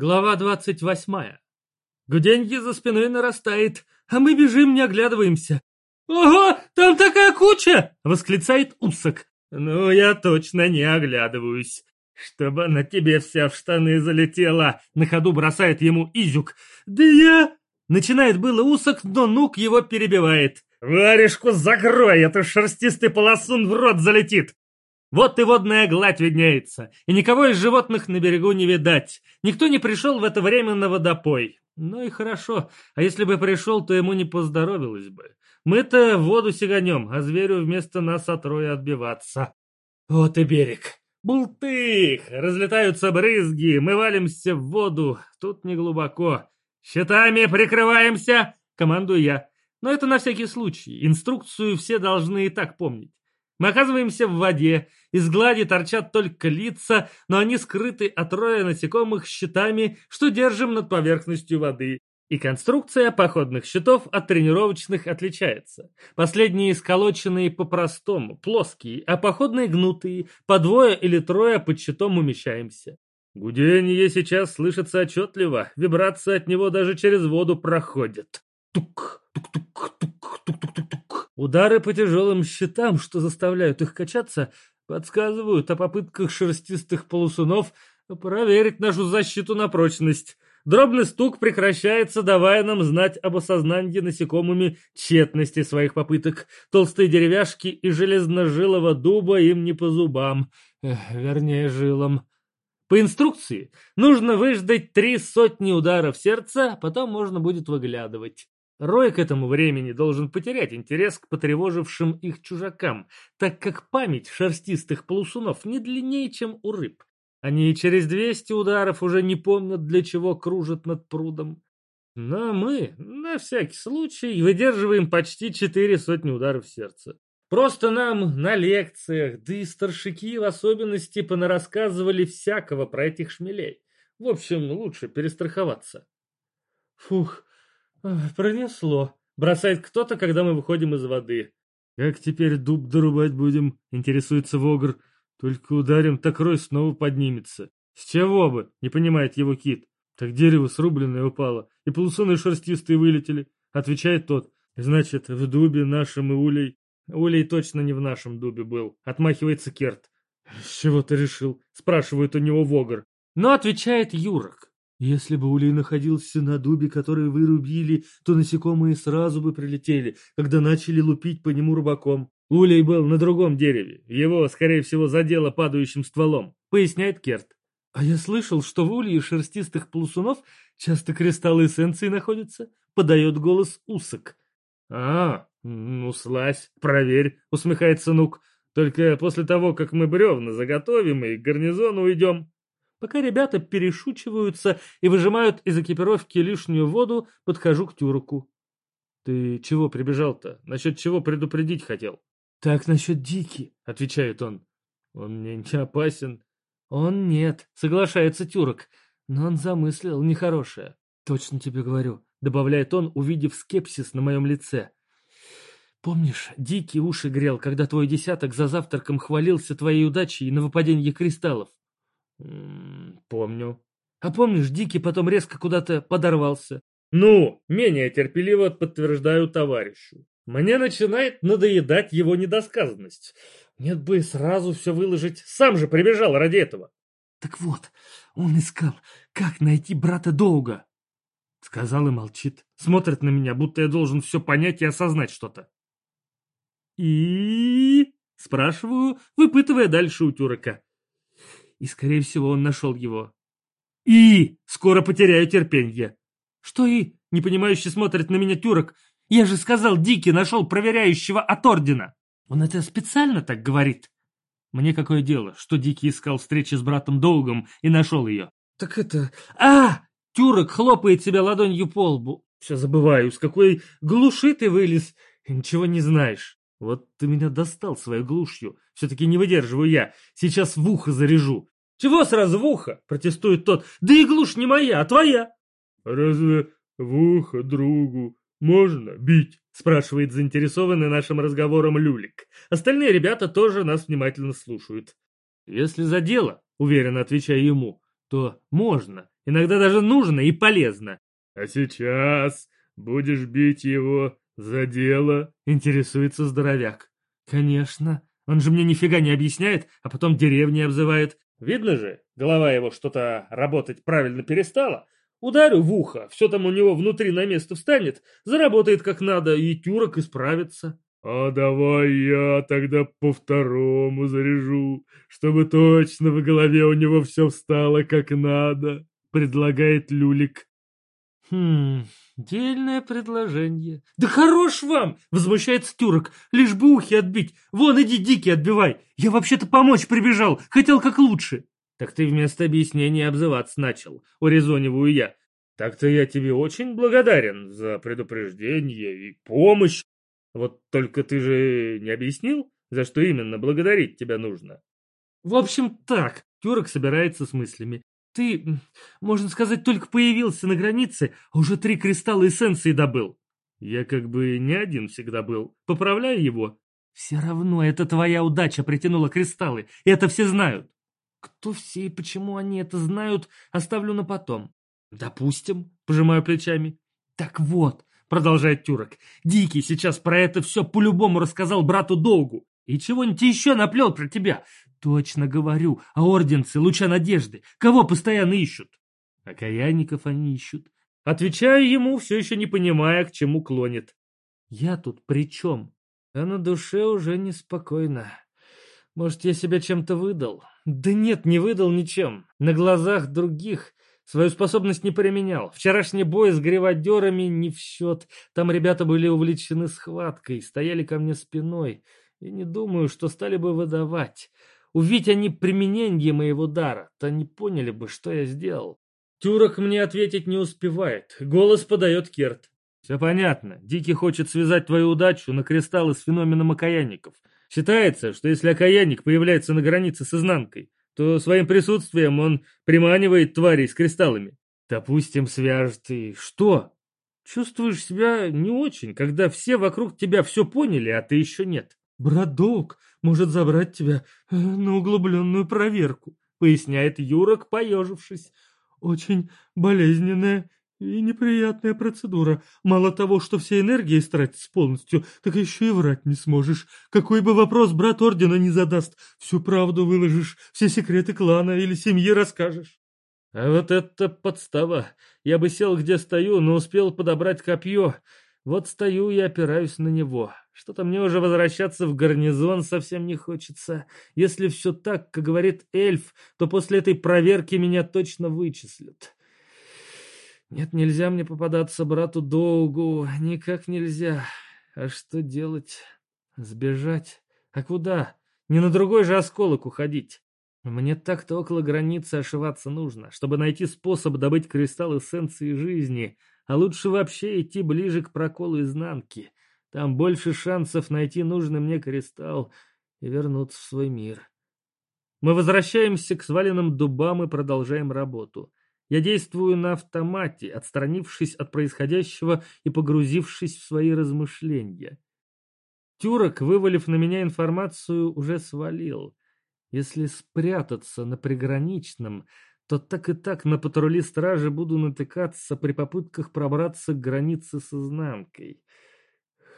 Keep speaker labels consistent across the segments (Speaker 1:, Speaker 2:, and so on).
Speaker 1: Глава двадцать восьмая. Гуденье за спиной нарастает, а мы бежим, не оглядываемся. «Ого, там такая куча!» — восклицает Усок. «Ну, я точно не оглядываюсь. Чтобы она тебе вся в штаны залетела!» — на ходу бросает ему Изюк. «Да я...» — начинает было Усок, но Нук его перебивает. «Варежку закрой, а то шерстистый полосун в рот залетит!» Вот и водная гладь виднеется, и никого из животных на берегу не видать. Никто не пришел в это время на водопой. Ну и хорошо, а если бы пришел, то ему не поздоровилось бы. Мы-то в воду сиганем, а зверю вместо нас от роя отбиваться. Вот и берег. Бултых! Разлетаются брызги, мы валимся в воду. Тут не глубоко. Щитами прикрываемся, командую я. Но это на всякий случай. Инструкцию все должны и так помнить. Мы оказываемся в воде, из глади торчат только лица, но они скрыты от роя насекомых щитами, что держим над поверхностью воды. И конструкция походных щитов от тренировочных отличается. Последние сколоченные по-простому, плоские, а походные гнутые, по двое или трое под щитом умещаемся. Гудение сейчас слышится отчетливо, вибрация от него даже через воду проходит. Тук, тук-тук, тук, тук-тук-тук. Удары по тяжелым щитам, что заставляют их качаться, подсказывают о попытках шерстистых полусунов проверить нашу защиту на прочность. Дробный стук прекращается, давая нам знать об осознании насекомыми тщетности своих попыток. Толстые деревяшки и железножилого дуба им не по зубам. Эх, вернее, жилам. По инструкции нужно выждать три сотни ударов сердца, потом можно будет выглядывать. Рой к этому времени должен потерять интерес к потревожившим их чужакам, так как память шерстистых полусунов не длиннее, чем у рыб. Они через двести ударов уже не помнят, для чего кружат над прудом. Но мы, на всякий случай, выдерживаем почти четыре сотни ударов сердца. Просто нам на лекциях, да и старшики в особенности понарассказывали всякого про этих шмелей. В общем, лучше перестраховаться. Фух, пронесло. Бросает кто-то, когда мы выходим из воды. Как теперь дуб дорубать будем? Интересуется Вогр. Только ударим, так рой снова поднимется. С чего бы? Не понимает его кит. Так дерево срубленное упало, и полусоны шерстистые вылетели. Отвечает тот. Значит, в дубе нашем и улей. Улей точно не в нашем дубе был. Отмахивается Керт. С чего ты решил? Спрашивает у него Вогр. Но отвечает Юрок. Если бы улей находился на дубе, который вы рубили, то насекомые сразу бы прилетели, когда начали лупить по нему рубаком. Улей был на другом дереве. Его, скорее всего, задело падающим стволом, поясняет Керт. А я слышал, что в улье шерстистых полусунов часто кристаллы эссенции находятся, подает голос Усок. А, ну слазь, проверь, усмехается Нук. Только после того, как мы бревна заготовим и к гарнизону уйдем. Пока ребята перешучиваются и выжимают из экипировки лишнюю воду, подхожу к Тюруку. Ты чего прибежал-то? Насчет чего предупредить хотел? Так насчет Дики, отвечает он. Он мне не опасен. Он нет, соглашается Тюрок. Но он замыслил нехорошее. Точно тебе говорю, добавляет он, увидев скепсис на моем лице. Помнишь, Дикий уши грел, когда твой десяток за завтраком хвалился твоей удачей на выпадение кристаллов? Помню. А помнишь, Дикий потом резко куда-то подорвался? Ну, менее терпеливо подтверждаю товарищу. Мне начинает надоедать его недосказанность. Нет бы сразу все выложить, сам же прибежал ради этого. Так вот, он искал, как найти брата Доуга. Сказал и молчит. Смотрит на меня, будто я должен все понять и осознать что-то. И... Спрашиваю, выпытывая дальше у Тюрика. И, скорее всего, он нашел его. И! Скоро потеряю терпенье. Что и? Непонимающе смотрит на меня Тюрок. Я же сказал, Дики нашел проверяющего от Ордена. Он это специально так говорит. Мне какое дело, что Дики искал встречи с братом Доугом и нашел ее. Так это... А! Тюрок хлопает себя ладонью по лбу. Все забываю, с какой глуши ты вылез. Ничего не знаешь. Вот ты меня достал своей глушью. Все-таки не выдерживаю я. Сейчас в ухо заряжу. Чего сразу в ухо? Протестует тот. Да и глушь не моя, а твоя. Разве в ухо другу можно бить? Спрашивает заинтересованный нашим разговором Люлик. Остальные ребята тоже нас внимательно слушают. Если за дело, уверенно отвечаю ему, то можно. Иногда даже нужно и полезно.
Speaker 2: А сейчас будешь бить его за дело?
Speaker 1: Интересуется здоровяк. Конечно. Он же мне нифига не объясняет, а потом деревни обзывает. Видно же, голова его что-то работать правильно перестала. Ударю в ухо, все там у него внутри на место встанет, заработает как надо, и тюрок исправится.
Speaker 2: «А давай я тогда по второму заряжу, чтобы точно в голове у него все встало как надо», — предлагает Люлик.
Speaker 1: «Хм, дельное предложение». «Да хорош вам!» — возмущается тюрок. «Лишь бы ухи отбить. Вон, иди дикий отбивай. Я вообще-то помочь прибежал, хотел как лучше». «Так ты вместо объяснения обзываться начал», — урезониваю я. «Так-то я тебе очень благодарен за предупреждение и помощь. Вот только ты же не объяснил, за что именно благодарить тебя нужно?» «В общем, так», — Тюрок собирается с мыслями. «Ты, можно сказать, только появился на границе, а уже три кристалла эссенции добыл». «Я как бы не один всегда был. Поправляй его». «Все равно это твоя удача притянула кристаллы, и это все знают». «Кто все и почему они это знают, оставлю на потом». «Допустим», — пожимаю плечами. «Так вот, продолжает Тюрок. Дикий сейчас про это все по-любому рассказал брату Долгу. И чего-нибудь еще наплел про тебя. Точно говорю, а орденцы луча надежды. Кого постоянно ищут? Окаянников они ищут. Отвечаю ему, все еще не понимая, к чему клонит. Я тут при чем? А на душе уже неспокойно. Может, я себя чем-то выдал? Да нет, не выдал ничем. На глазах других Свою способность не применял. Вчерашний бой с гриводерами не в счет. Там ребята были увлечены схваткой, стояли ко мне спиной. И не думаю, что стали бы выдавать. Увидеть они применение моего дара, то не поняли бы, что я сделал. Тюрок мне ответить не успевает. Голос подает Керт. Все понятно. Дикий хочет связать твою удачу на кристаллы с феноменом окаянников. Считается, что если окаянник появляется на границе с изнанкой, то своим присутствием он приманивает тварей с кристаллами. Допустим, свяжет и что? Чувствуешь себя не очень, когда все вокруг тебя все поняли, а ты еще нет. Брадок может забрать тебя э, на углубленную проверку, поясняет Юрок, поежившись. Очень болезненная и неприятная процедура. Мало того, что все энергии истратишь полностью, так еще и врать не сможешь. Какой бы вопрос брат ордена не задаст, всю правду выложишь, все секреты клана или семьи расскажешь. А вот это подстава. Я бы сел, где стою, но успел подобрать копье. Вот стою и опираюсь на него. Что-то мне уже возвращаться в гарнизон совсем не хочется. Если все так, как говорит эльф, то после этой проверки меня точно вычислят. Нет, нельзя мне попадаться брату долгу, никак нельзя. А что делать? Сбежать? А куда? Не на другой же осколок уходить. Мне так-то около границы ошиваться нужно, чтобы найти способ добыть кристалл эссенции жизни, а лучше вообще идти ближе к проколу изнанки. Там больше шансов найти нужный мне кристалл и вернуться в свой мир. Мы возвращаемся к сваленным дубам и продолжаем работу. Я действую на автомате, отстранившись от происходящего и погрузившись в свои размышления. Тюрок, вывалив на меня информацию, уже свалил. Если спрятаться на приграничном, то так и так на патрули стражи буду натыкаться при попытках пробраться к границе с изнанкой.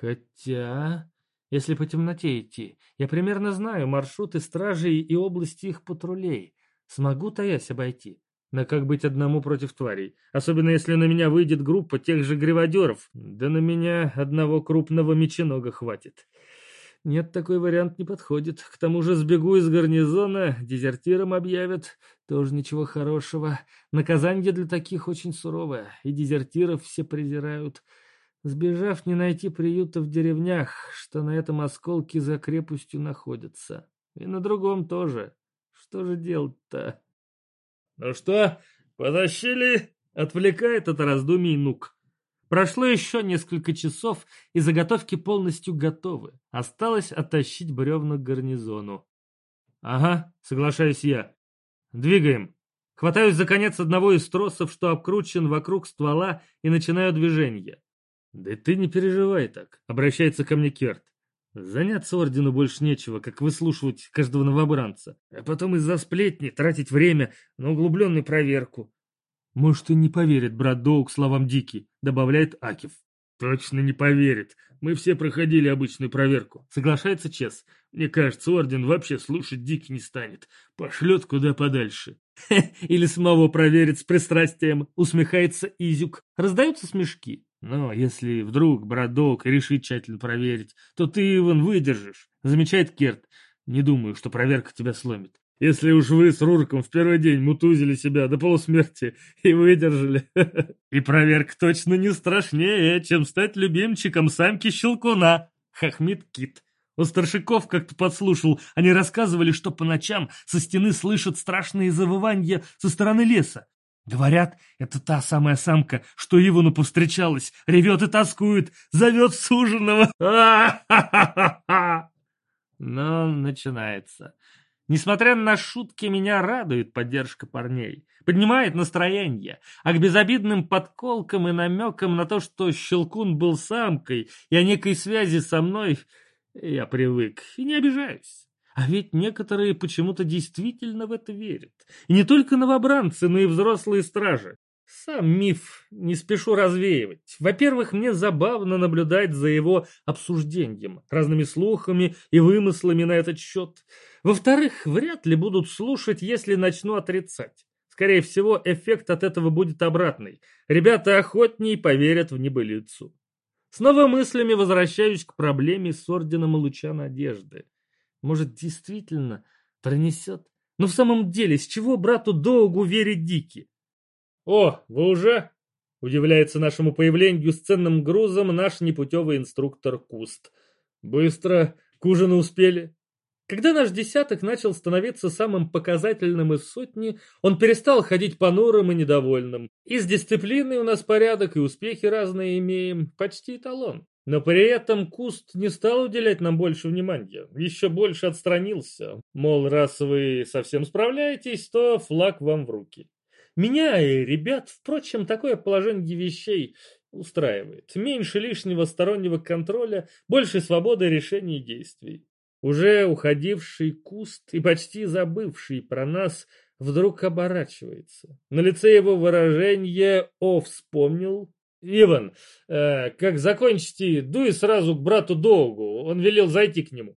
Speaker 1: Хотя, если по темноте идти, я примерно знаю маршруты стражей и области их патрулей. Смогу таясь обойти. Но как быть одному против тварей? Особенно если на меня выйдет группа тех же гриводеров. Да на меня одного крупного меченога хватит. Нет, такой вариант не подходит. К тому же сбегу из гарнизона, дезертиром объявят. Тоже ничего хорошего. Наказание для таких очень суровое, и дезертиров все презирают. Сбежав, не найти приюта в деревнях, что на этом осколке за крепостью находятся. И на другом тоже. Что же делать-то?
Speaker 2: «Ну что, потащили?» — отвлекает от раздумий Нук.
Speaker 1: Прошло еще несколько часов, и заготовки полностью готовы. Осталось оттащить бревна к гарнизону. «Ага», — соглашаюсь я. «Двигаем». Хватаюсь за конец одного из тросов, что обкручен вокруг ствола, и начинаю движение. «Да ты не переживай так», — обращается ко мне Керт. Заняться ордену больше нечего, как выслушивать каждого новобранца, а потом из-за сплетни тратить время на углубленную проверку. Может, и не поверит брат Доук словам Дики, добавляет Акив.
Speaker 2: Точно не поверит. Мы все проходили обычную проверку.
Speaker 1: Соглашается Чес.
Speaker 2: Мне кажется, Орден вообще слушать Дики не станет. Пошлет куда подальше.
Speaker 1: Или самого проверит с пристрастием. Усмехается Изюк. Раздаются смешки. Но если вдруг Брадок решит тщательно проверить, то ты, Иван, выдержишь. Замечает Керт. Не думаю, что проверка тебя сломит.
Speaker 2: Если уж вы с Рурком в первый день мутузили себя до полусмерти и выдержали.
Speaker 1: И проверка точно не страшнее, чем стать любимчиком самки Щелкуна, хохмит Кит. У старшиков как-то подслушал, они рассказывали, что по ночам со стены слышат страшные завывания со стороны леса. Говорят, это та самая самка, что Ивану повстречалась, ревет и тоскует, зовет суженого. Но начинается. Несмотря на шутки, меня радует поддержка парней. Поднимает настроение. А к безобидным подколкам и намекам на то, что Щелкун был самкой и о некой связи со мной, я привык и не обижаюсь. А ведь некоторые почему-то действительно в это верят. И не только новобранцы, но и взрослые стражи. Сам миф не спешу развеивать. Во-первых, мне забавно наблюдать за его обсуждением, разными слухами и вымыслами на этот счет. Во-вторых, вряд ли будут слушать, если начну отрицать. Скорее всего, эффект от этого будет обратный. Ребята охотнее поверят в небылицу. Снова мыслями возвращаюсь к проблеме с Орденом Луча Надежды. Может, действительно пронесет? Но в самом деле, с чего брату Доугу верить Дики? «О, вы уже?» — удивляется нашему появлению с ценным грузом наш непутевый инструктор Куст. «Быстро, к ужину успели». Когда наш десяток начал становиться самым показательным из сотни, он перестал ходить понурым и недовольным. И с дисциплиной у нас порядок, и успехи разные имеем, почти эталон. Но при этом Куст не стал уделять нам больше внимания, еще больше отстранился. Мол, раз вы совсем справляетесь, то флаг вам в руки. Меня и ребят, впрочем, такое положение вещей устраивает. Меньше лишнего стороннего контроля, больше свободы решений и действий. Уже уходивший куст и почти забывший про нас вдруг оборачивается. На лице его выражение «О, вспомнил». «Иван, э, как закончите, дуй сразу к брату Долгу, он велел зайти к нему».